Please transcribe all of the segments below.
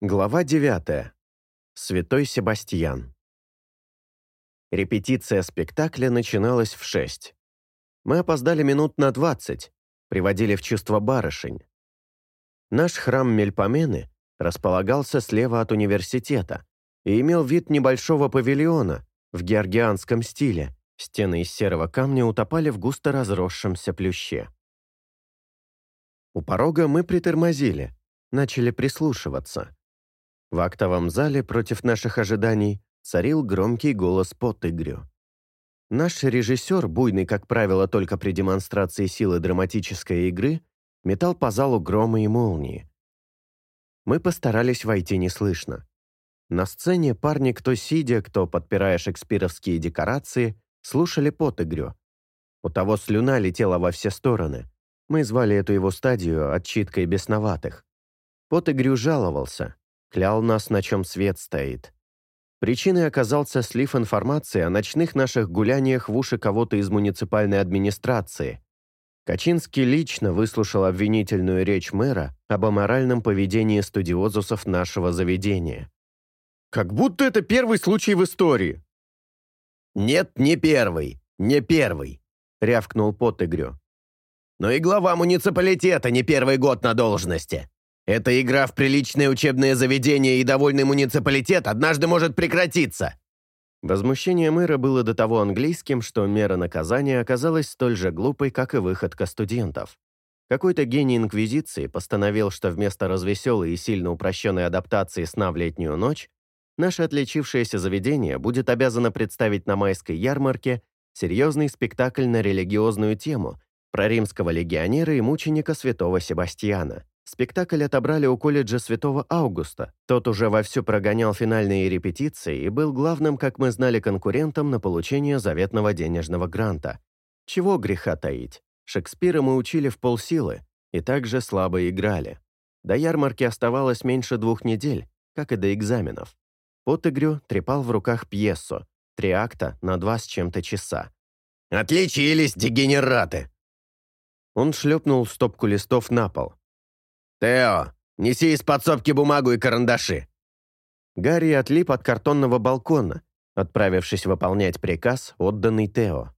Глава 9. Святой Себастьян. Репетиция спектакля начиналась в 6. Мы опоздали минут на 20, приводили в чувство барышень. Наш храм Мельпомены располагался слева от университета и имел вид небольшого павильона в георгианском стиле. Стены из серого камня утопали в густо разросшемся плюще. У порога мы притормозили, начали прислушиваться. В актовом зале против наших ожиданий царил громкий голос Поттыгрю. Наш режиссер, буйный, как правило, только при демонстрации силы драматической игры, метал по залу громы и молнии. Мы постарались войти неслышно. На сцене парни, кто сидя, кто подпирая шекспировские декорации, слушали Поттыгрю. У того слюна летела во все стороны. Мы звали эту его стадию отчиткой бесноватых. Поттыгрю жаловался, клял нас, на чем свет стоит. Причиной оказался слив информации о ночных наших гуляниях в уши кого-то из муниципальной администрации. Качинский лично выслушал обвинительную речь мэра об аморальном поведении студиозусов нашего заведения. «Как будто это первый случай в истории!» «Нет, не первый, не первый», — рявкнул Поттыгрю. «Но и глава муниципалитета не первый год на должности. Эта игра в приличное учебное заведение и довольный муниципалитет однажды может прекратиться». Возмущение мэра было до того английским, что мера наказания оказалась столь же глупой, как и выходка студентов. Какой-то гений Инквизиции постановил, что вместо развеселой и сильно упрощенной адаптации сна в летнюю ночь, наше отличившееся заведение будет обязано представить на майской ярмарке серьезный спектакль на религиозную тему про римского легионера и мученика святого Себастьяна. Спектакль отобрали у колледжа Святого Августа. Тот уже вовсю прогонял финальные репетиции и был главным, как мы знали, конкурентом на получение заветного денежного гранта. Чего греха таить? Шекспира мы учили в полсилы и также слабо играли. До ярмарки оставалось меньше двух недель, как и до экзаменов. Поттегрю трепал в руках пьесу, три акта на два с чем-то часа. «Отличились, дегенераты!» Он шлепнул стопку листов на пол. «Тео, неси из подсобки бумагу и карандаши». Гарри отлип от картонного балкона, отправившись выполнять приказ, отданный Тео.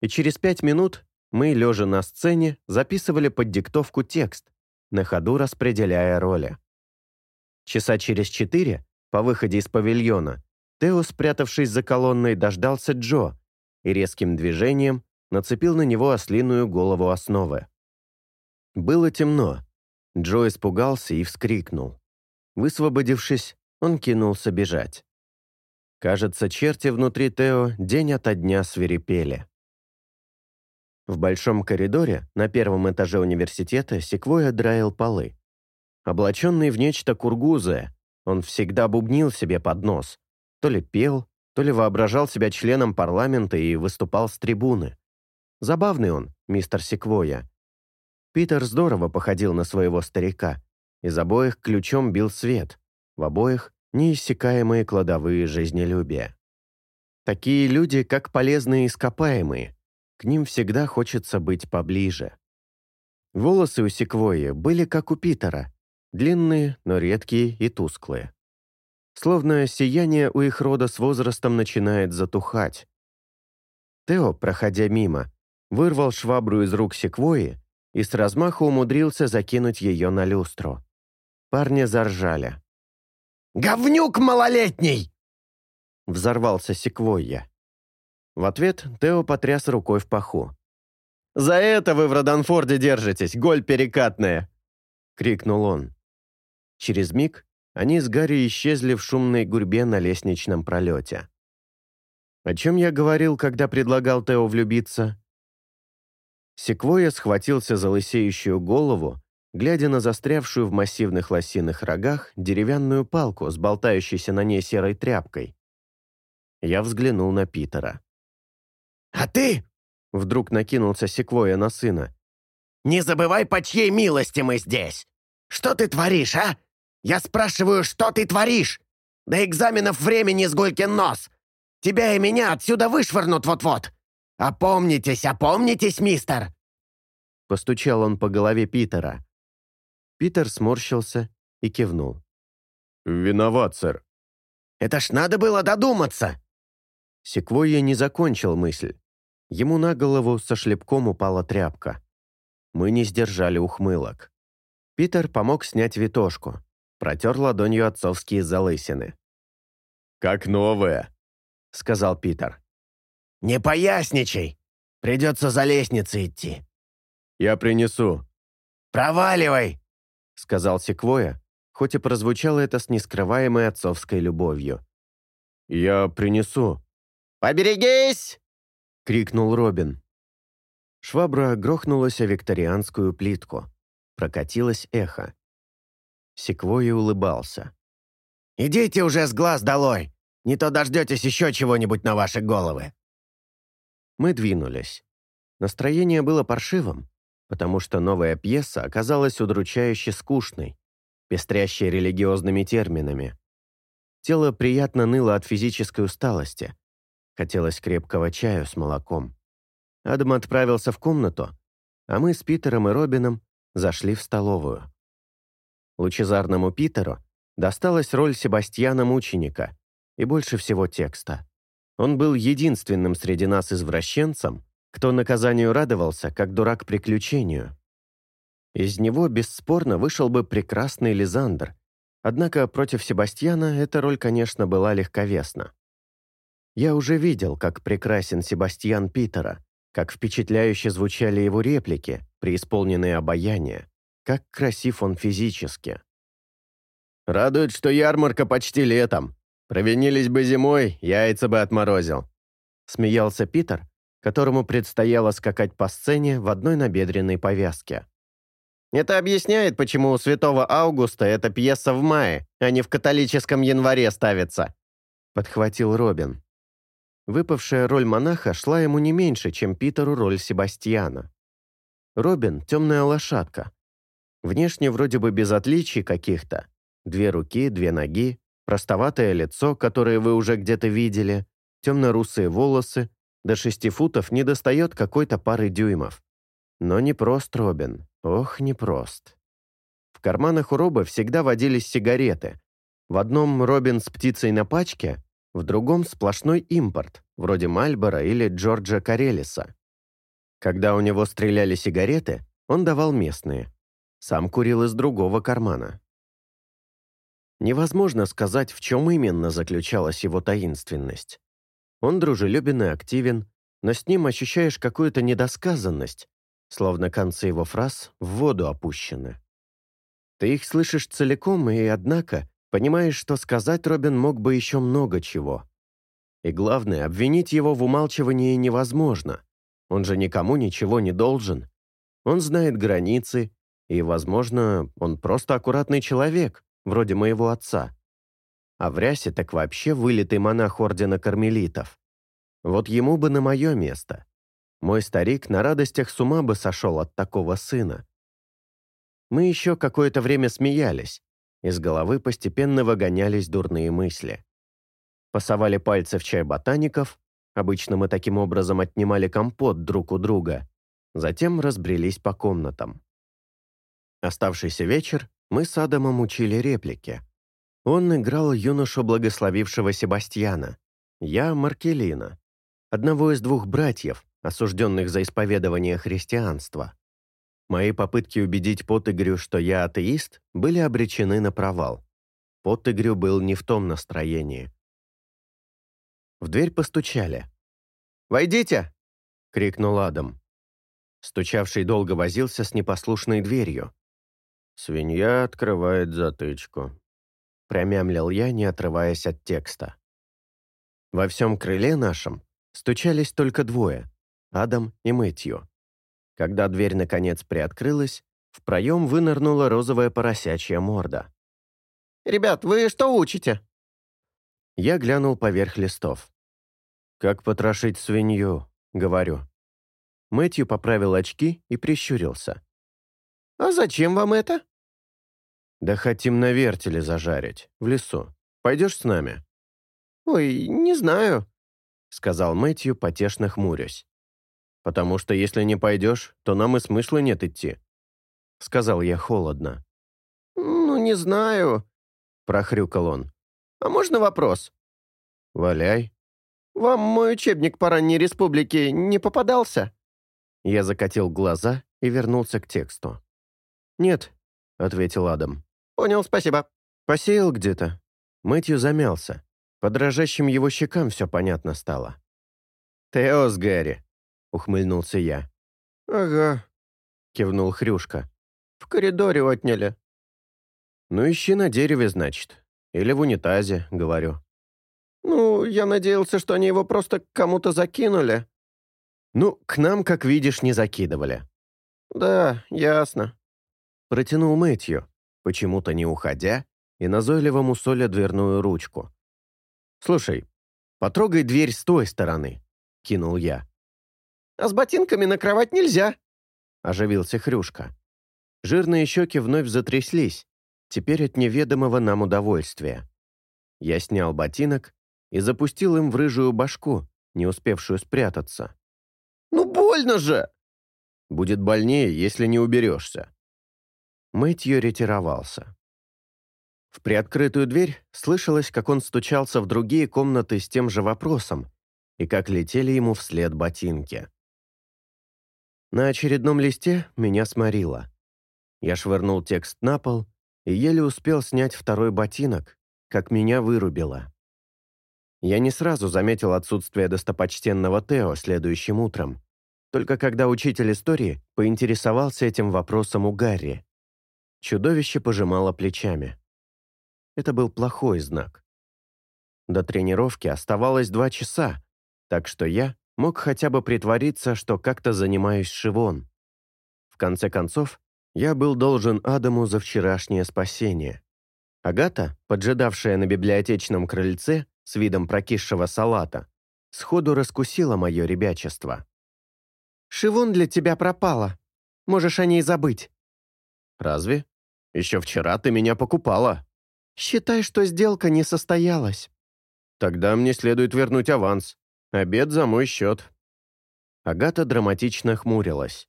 И через пять минут мы, лежа на сцене, записывали под диктовку текст, на ходу распределяя роли. Часа через четыре, по выходе из павильона, Тео, спрятавшись за колонной, дождался Джо и резким движением нацепил на него ослиную голову основы. Было темно, Джо испугался и вскрикнул. Высвободившись, он кинулся бежать. Кажется, черти внутри Тео день ото дня свирепели. В большом коридоре на первом этаже университета Секвойя драил полы. Облаченный в нечто кургузое, он всегда бубнил себе под нос. То ли пел, то ли воображал себя членом парламента и выступал с трибуны. Забавный он, мистер Секвойя, Питер здорово походил на своего старика. Из обоих ключом бил свет, в обоих неиссякаемые кладовые жизнелюбия. Такие люди, как полезные ископаемые, к ним всегда хочется быть поближе. Волосы у секвойи были как у Питера, длинные, но редкие и тусклые. Словно сияние у их рода с возрастом начинает затухать. Тео, проходя мимо, вырвал швабру из рук секвойи и с размаху умудрился закинуть ее на люстру. Парни заржали. «Говнюк малолетний!» Взорвался секвойя. В ответ Тео потряс рукой в паху. «За это вы в Роданфорде держитесь, голь перекатная!» — крикнул он. Через миг они с Гарри исчезли в шумной гурьбе на лестничном пролете. О чем я говорил, когда предлагал Тео влюбиться? Секвойя схватился за лысеющую голову, глядя на застрявшую в массивных лосиных рогах деревянную палку с болтающейся на ней серой тряпкой. Я взглянул на Питера. «А ты?» — вдруг накинулся Секвойя на сына. «Не забывай, по чьей милости мы здесь! Что ты творишь, а? Я спрашиваю, что ты творишь? До экзаменов времени с Гулькин нос! Тебя и меня отсюда вышвырнут вот-вот! «Опомнитесь, опомнитесь, мистер!» Постучал он по голове Питера. Питер сморщился и кивнул. «Виноват, сэр». «Это ж надо было додуматься!» Секвойя не закончил мысль. Ему на голову со шлепком упала тряпка. Мы не сдержали ухмылок. Питер помог снять витошку, протер ладонью отцовские залысины. «Как новая», — сказал Питер. «Не поясничай! Придется за лестницей идти». «Я принесу». «Проваливай!» — сказал Секвоя, хоть и прозвучало это с нескрываемой отцовской любовью. «Я принесу». «Поберегись!» — крикнул Робин. Швабра грохнулась о викторианскую плитку. Прокатилось эхо. Секвойя улыбался. «Идите уже с глаз долой! Не то дождетесь еще чего-нибудь на ваши головы!» Мы двинулись. Настроение было паршивым, потому что новая пьеса оказалась удручающе скучной, пестрящей религиозными терминами. Тело приятно ныло от физической усталости. Хотелось крепкого чаю с молоком. Адам отправился в комнату, а мы с Питером и Робином зашли в столовую. Лучезарному Питеру досталась роль Себастьяна-мученика и больше всего текста. Он был единственным среди нас извращенцем, кто наказанию радовался, как дурак приключению. Из него бесспорно вышел бы прекрасный Лизандр, однако против Себастьяна эта роль, конечно, была легковесна. Я уже видел, как прекрасен Себастьян Питера, как впечатляюще звучали его реплики, преисполненные обаяния, как красив он физически. «Радует, что ярмарка почти летом. Провинились бы зимой, яйца бы отморозил», смеялся Питер, которому предстояло скакать по сцене в одной набедренной повязке. «Это объясняет, почему у святого Августа эта пьеса в мае, а не в католическом январе ставится», подхватил Робин. Выпавшая роль монаха шла ему не меньше, чем Питеру роль Себастьяна. Робин — темная лошадка. Внешне вроде бы без отличий каких-то. Две руки, две ноги, простоватое лицо, которое вы уже где-то видели, темно-русые волосы, до шести футов не достает какой-то пары дюймов. Но не прост Робин. Ох, не прост. В карманах у Роба всегда водились сигареты. В одном Робин с птицей на пачке, в другом сплошной импорт, вроде Мальбора или Джорджа Карелиса. Когда у него стреляли сигареты, он давал местные. Сам курил из другого кармана. Невозможно сказать, в чем именно заключалась его таинственность. Он дружелюбен и активен, но с ним ощущаешь какую-то недосказанность, словно концы его фраз в воду опущены. Ты их слышишь целиком, и, однако, понимаешь, что сказать Робин мог бы еще много чего. И главное, обвинить его в умалчивании невозможно. Он же никому ничего не должен. Он знает границы, и, возможно, он просто аккуратный человек, вроде моего отца а в рясе так вообще вылитый монах ордена кармелитов. Вот ему бы на мое место. Мой старик на радостях с ума бы сошел от такого сына. Мы еще какое-то время смеялись, из головы постепенно выгонялись дурные мысли. Пасовали пальцы в чай ботаников, обычно мы таким образом отнимали компот друг у друга, затем разбрелись по комнатам. Оставшийся вечер мы с Адамом учили реплики — он играл юношу благословившего Себастьяна, я Маркелина, одного из двух братьев, осужденных за исповедование христианства. Мои попытки убедить Поттегрю, что я атеист, были обречены на провал. Поттегрю был не в том настроении. В дверь постучали. «Войдите!» — крикнул Адам. Стучавший долго возился с непослушной дверью. Свинья открывает затычку промямлил я, не отрываясь от текста. Во всем крыле нашем стучались только двое — Адам и Мэтью. Когда дверь наконец приоткрылась, в проем вынырнула розовая поросячья морда. «Ребят, вы что учите?» Я глянул поверх листов. «Как потрошить свинью?» — говорю. Мэтью поправил очки и прищурился. «А зачем вам это?» «Да хотим на вертеле зажарить, в лесу. Пойдешь с нами?» «Ой, не знаю», — сказал Мэтью, потешно хмурясь. «Потому что если не пойдешь, то нам и смысла нет идти», — сказал я холодно. «Ну, не знаю», — прохрюкал он. «А можно вопрос?» «Валяй». «Вам мой учебник по ранней республике не попадался?» Я закатил глаза и вернулся к тексту. «Нет», — ответил Адам. «Понял, спасибо». «Посеял где-то». Мэтью замялся. По дрожащим его щекам все понятно стало. «Тео с Гэри», — ухмыльнулся я. «Ага», — кивнул Хрюшка. «В коридоре отняли». «Ну, ищи на дереве, значит. Или в унитазе», — говорю. «Ну, я надеялся, что они его просто кому-то закинули». «Ну, к нам, как видишь, не закидывали». «Да, ясно». Протянул Мэтью, почему-то не уходя, и назойливо мусоля дверную ручку. «Слушай, потрогай дверь с той стороны», — кинул я. «А с ботинками на кровать нельзя», — оживился Хрюшка. Жирные щеки вновь затряслись, теперь от неведомого нам удовольствия. Я снял ботинок и запустил им в рыжую башку, не успевшую спрятаться. «Ну больно же!» «Будет больнее, если не уберешься». Мэтью ретировался. В приоткрытую дверь слышалось, как он стучался в другие комнаты с тем же вопросом и как летели ему вслед ботинки. На очередном листе меня сморило. Я швырнул текст на пол и еле успел снять второй ботинок, как меня вырубило. Я не сразу заметил отсутствие достопочтенного Тео следующим утром, только когда учитель истории поинтересовался этим вопросом у Гарри. Чудовище пожимало плечами. Это был плохой знак. До тренировки оставалось два часа, так что я мог хотя бы притвориться, что как-то занимаюсь Шивон. В конце концов, я был должен Адаму за вчерашнее спасение. Агата, поджидавшая на библиотечном крыльце с видом прокисшего салата, сходу раскусила мое ребячество. «Шивон для тебя пропала. Можешь о ней забыть». «Разве? Еще вчера ты меня покупала». «Считай, что сделка не состоялась». «Тогда мне следует вернуть аванс. Обед за мой счет». Агата драматично хмурилась.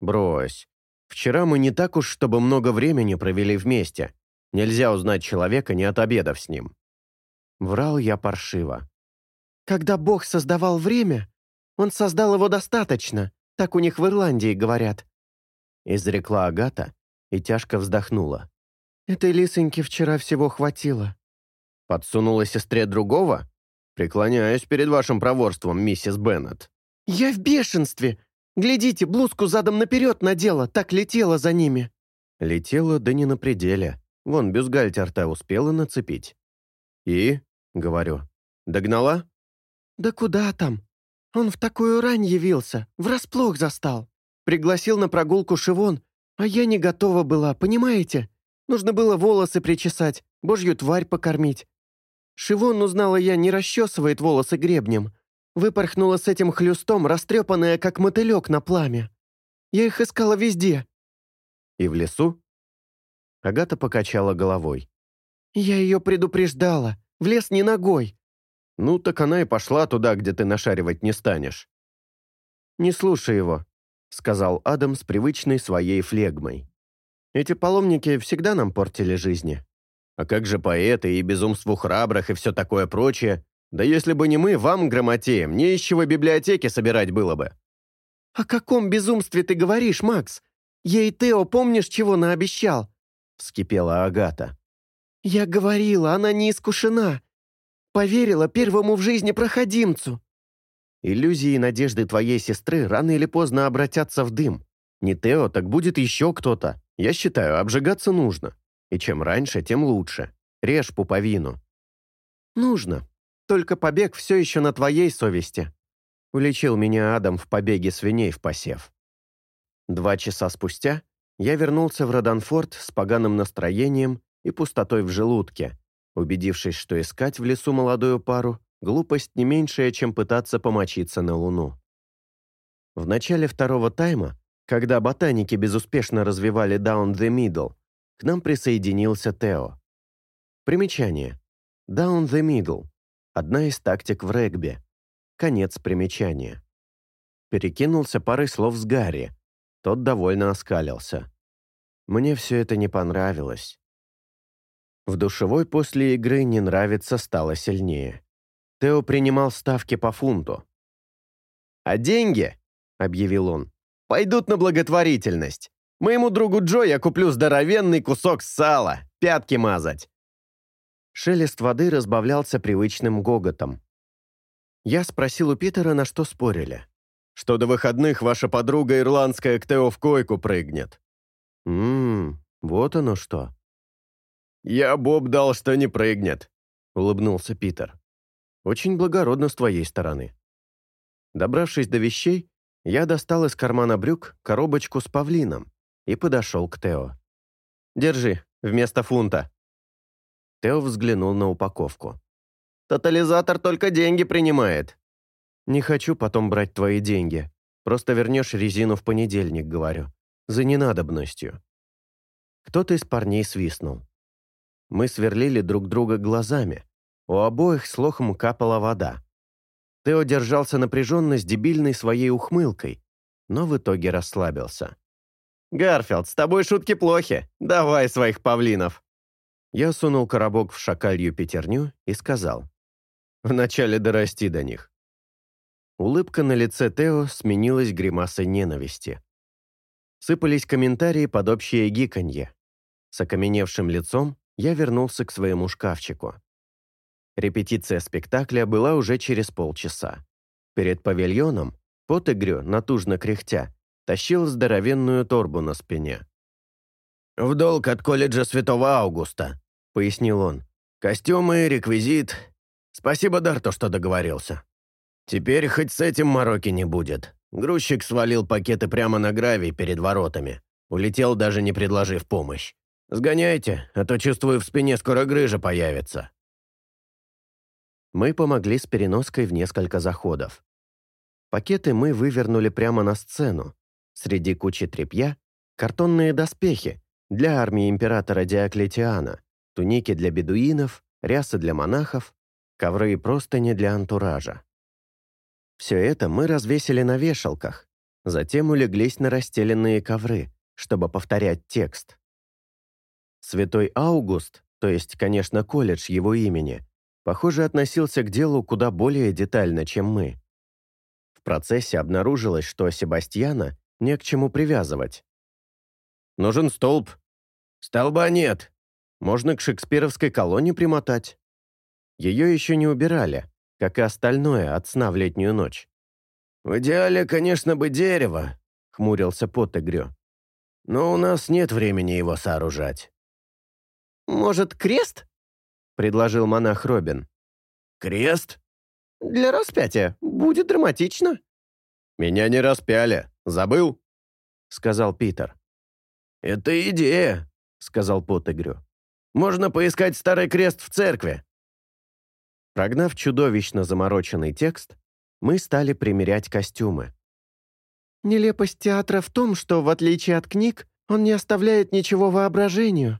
«Брось. Вчера мы не так уж, чтобы много времени провели вместе. Нельзя узнать человека, не отобедав с ним». Врал я паршиво. «Когда Бог создавал время, Он создал его достаточно, так у них в Ирландии говорят», изрекла Агата и тяжко вздохнула. «Этой лисоньке вчера всего хватило». «Подсунула сестре другого? Преклоняюсь перед вашим проворством, миссис Беннет». «Я в бешенстве! Глядите, блузку задом наперед надела, так летела за ними». Летела, да не на пределе. Вон, бюстгальтер-то успела нацепить. «И?» — говорю. «Догнала?» «Да куда там? Он в такую рань явился, врасплох застал. Пригласил на прогулку Шивон, а я не готова была, понимаете? Нужно было волосы причесать, божью тварь покормить. Шивон, узнала я, не расчесывает волосы гребнем. Выпорхнула с этим хлюстом, растрепанная, как мотылек на пламя. Я их искала везде». «И в лесу?» Агата покачала головой. «Я ее предупреждала. В лес не ногой». «Ну, так она и пошла туда, где ты нашаривать не станешь». «Не слушай его», — сказал Адам с привычной своей флегмой. «Эти паломники всегда нам портили жизни. А как же поэты и безумству храбрых и все такое прочее? Да если бы не мы, вам, грамотеям, мне из чего библиотеки собирать было бы». «О каком безумстве ты говоришь, Макс? Ей Тео помнишь, чего наобещал?» — вскипела Агата. «Я говорила, она не искушена. Поверила первому в жизни проходимцу». «Иллюзии и надежды твоей сестры рано или поздно обратятся в дым. Не Тео, так будет еще кто-то. Я считаю, обжигаться нужно. И чем раньше, тем лучше. Режь пуповину». «Нужно. Только побег все еще на твоей совести», — уличил меня Адам в побеге свиней в посев. Два часа спустя я вернулся в Роданфорд с поганым настроением и пустотой в желудке, убедившись, что искать в лесу молодую пару — глупость не меньшая, чем пытаться помочиться на Луну. В начале второго тайма, когда ботаники безуспешно развивали Down the Middle, к нам присоединился Тео. Примечание. Down the Middle Одна из тактик в регби. Конец примечания. Перекинулся парой слов с Гарри. Тот довольно оскалился. Мне все это не понравилось. В душевой после игры не нравится стало сильнее. Тео принимал ставки по фунту. «А деньги», — объявил он, — «пойдут на благотворительность. Моему другу Джо я куплю здоровенный кусок сала, пятки мазать». Шелест воды разбавлялся привычным гоготом. Я спросил у Питера, на что спорили. «Что до выходных ваша подруга ирландская к Тео в койку прыгнет». «Ммм, вот оно что». «Я Боб дал, что не прыгнет», — улыбнулся Питер. «Очень благородно с твоей стороны». Добравшись до вещей, я достал из кармана брюк коробочку с павлином и подошел к Тео. «Держи, вместо фунта». Тео взглянул на упаковку. «Тотализатор только деньги принимает». «Не хочу потом брать твои деньги. Просто вернешь резину в понедельник, говорю. За ненадобностью». Кто-то из парней свистнул. Мы сверлили друг друга глазами. У обоих с лохом капала вода. Тео держался напряженно с дебильной своей ухмылкой, но в итоге расслабился. «Гарфилд, с тобой шутки плохи. Давай своих павлинов». Я сунул коробок в шакалью пятерню и сказал. «Вначале дорасти до них». Улыбка на лице Тео сменилась гримасой ненависти. Сыпались комментарии под общее гиканье. С окаменевшим лицом я вернулся к своему шкафчику. Репетиция спектакля была уже через полчаса. Перед павильоном Потыгрю, натужно кряхтя, тащил здоровенную торбу на спине. «В долг от колледжа Святого Августа», — пояснил он. «Костюмы, реквизит. Спасибо, Дарту, что договорился. Теперь хоть с этим мороки не будет. Грузчик свалил пакеты прямо на гравий перед воротами. Улетел, даже не предложив помощь. Сгоняйте, а то, чувствую, в спине скоро грыжа появится». Мы помогли с переноской в несколько заходов. Пакеты мы вывернули прямо на сцену. Среди кучи тряпья — картонные доспехи для армии императора Диоклетиана туники для бедуинов, рясы для монахов, ковры и простыни для антуража. Все это мы развесили на вешалках, затем улеглись на расстеленные ковры, чтобы повторять текст. Святой Аугуст, то есть, конечно, колледж его имени, похоже, относился к делу куда более детально, чем мы. В процессе обнаружилось, что Себастьяна не к чему привязывать. «Нужен столб». «Столба нет», можно к шекспировской колонне примотать. Ее еще не убирали, как и остальное от сна в летнюю ночь. «В идеале, конечно, бы дерево», — хмурился Поттегрю. «Но у нас нет времени его сооружать». «Может, крест?» — предложил монах Робин. «Крест?» «Для распятия. Будет драматично». «Меня не распяли. Забыл?» — сказал Питер. «Это идея», — сказал Поттегрю. Можно поискать старый крест в церкви». Прогнав чудовищно замороченный текст, мы стали примерять костюмы. «Нелепость театра в том, что, в отличие от книг, он не оставляет ничего воображению».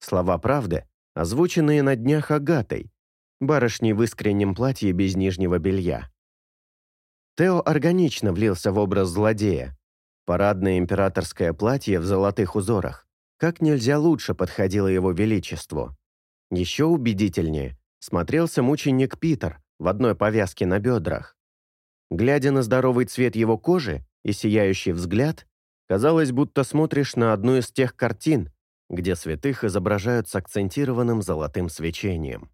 Слова правды, озвученные на днях Агатой, барышней в искреннем платье без нижнего белья. Тео органично влился в образ злодея. Парадное императорское платье в золотых узорах, как нельзя лучше подходило его величеству. Еще убедительнее смотрелся мученик Питер в одной повязке на бедрах. Глядя на здоровый цвет его кожи и сияющий взгляд, казалось, будто смотришь на одну из тех картин, где святых изображают с акцентированным золотым свечением.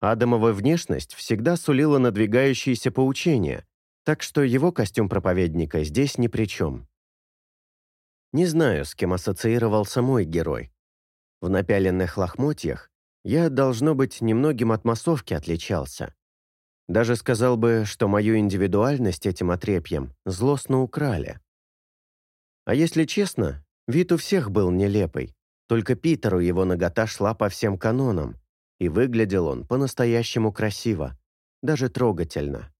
Адамова внешность всегда сулила надвигающиеся поучения, так что его костюм проповедника здесь ни при чем. Не знаю, с кем ассоциировался мой герой. В напяленных лохмотьях я, должно быть, немногим от массовки отличался. Даже сказал бы, что мою индивидуальность этим отрепьем злостно украли. А если честно, вид у всех был нелепый, только Питеру его нагота шла по всем канонам, и выглядел он по-настоящему красиво, даже трогательно.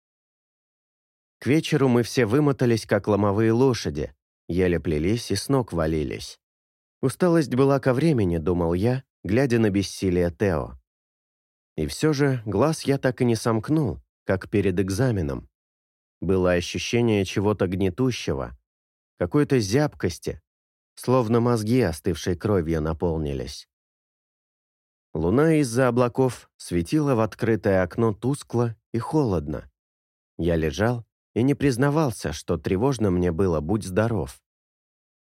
К вечеру мы все вымотались, как ломовые лошади, еле плелись и с ног валились. Усталость была ко времени, думал я, глядя на бессилие Тео. И все же глаз я так и не сомкнул, как перед экзаменом. Было ощущение чего-то гнетущего, какой-то зябкости, словно мозги остывшей кровью наполнились. Луна из-за облаков светила в открытое окно тускло и холодно. Я лежал и не признавался, что тревожно мне было «Будь здоров».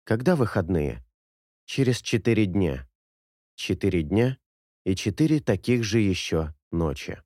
Когда выходные? Через четыре дня. Четыре дня и четыре таких же еще ночи.